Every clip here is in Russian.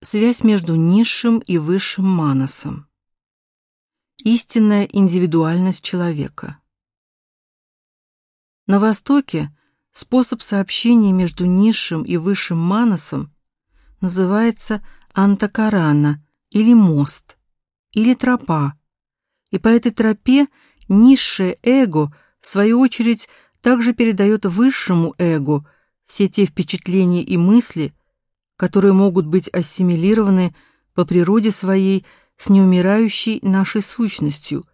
Связь между низшим и высшим манасом. Истинная индивидуальность человека. На Востоке способ сообщения между низшим и высшим манасом называется антакарана или мост, или тропа. И по этой тропе низшее эго, в свою очередь, также передает высшему эго все те впечатления и мысли, которые могут быть ассимилированы по природе своей с неумирающей нашей сущностью,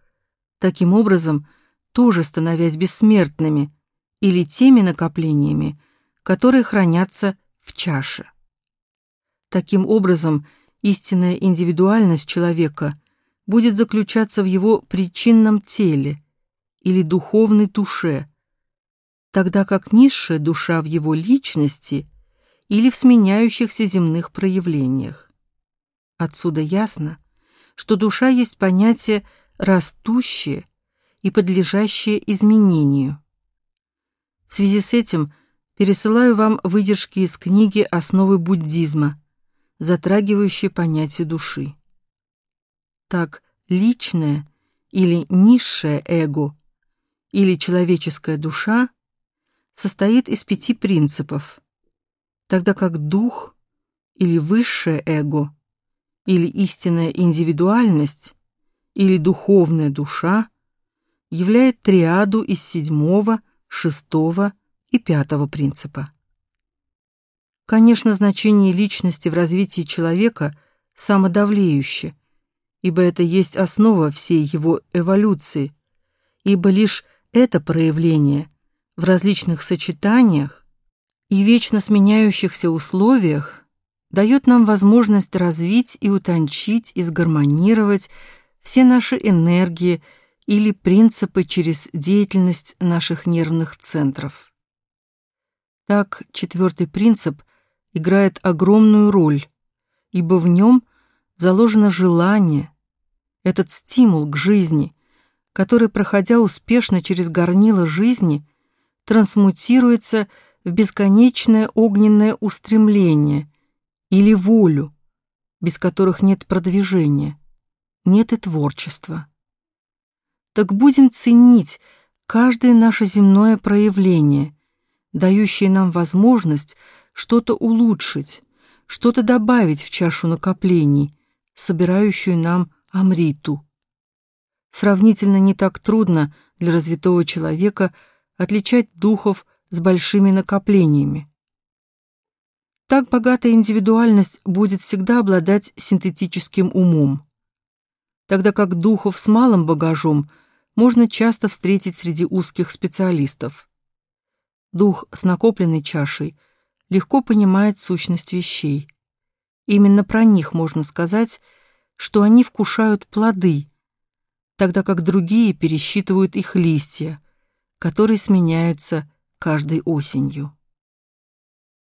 таким образом тоже становясь бессмертными или теми накоплениями, которые хранятся в чаше. Таким образом, истинная индивидуальность человека будет заключаться в его причинном теле или духовной душе, тогда как низшая душа в его личности или в сменяющихся земных проявлениях. Отсюда ясно, что душа есть понятие растущее и подлежащее изменению. В связи с этим пересылаю вам выдержки из книги «Основы буддизма», затрагивающие понятие души. Так, личное или низшее эго или человеческая душа состоит из пяти принципов, тогда как дух или высшее эго или истинная индивидуальность или духовная душа являет триаду из седьмого, шестого и пятого принципа. Конечно, значение личности в развитии человека самодавлеюще, ибо это есть основа всей его эволюции, ибо лишь это проявление в различных сочетаниях и вечно сменяющихся условиях дает нам возможность развить и утончить и сгармонировать все наши энергии или принципы через деятельность наших нервных центров. Так, четвертый принцип играет огромную роль, ибо в нем заложено желание, этот стимул к жизни, который, проходя успешно через горнило жизни, трансмутируется в бесконечное огненное устремление или волю, без которых нет продвижения, нет и творчества. Так будем ценить каждое наше земное проявление, дающее нам возможность что-то улучшить, что-то добавить в чашу накоплений, собирающую нам амриту. Сравнительно не так трудно для развитого человека отличать духов с большими накоплениями. Так богатая индивидуальность будет всегда обладать синтетическим умом, тогда как духов с малым багажом можно часто встретить среди узких специалистов. Дух с накопленной чашей легко понимает сущность вещей. Именно про них можно сказать, что они вкушают плоды, тогда как другие пересчитывают их листья, которые сменяются каждой осенью.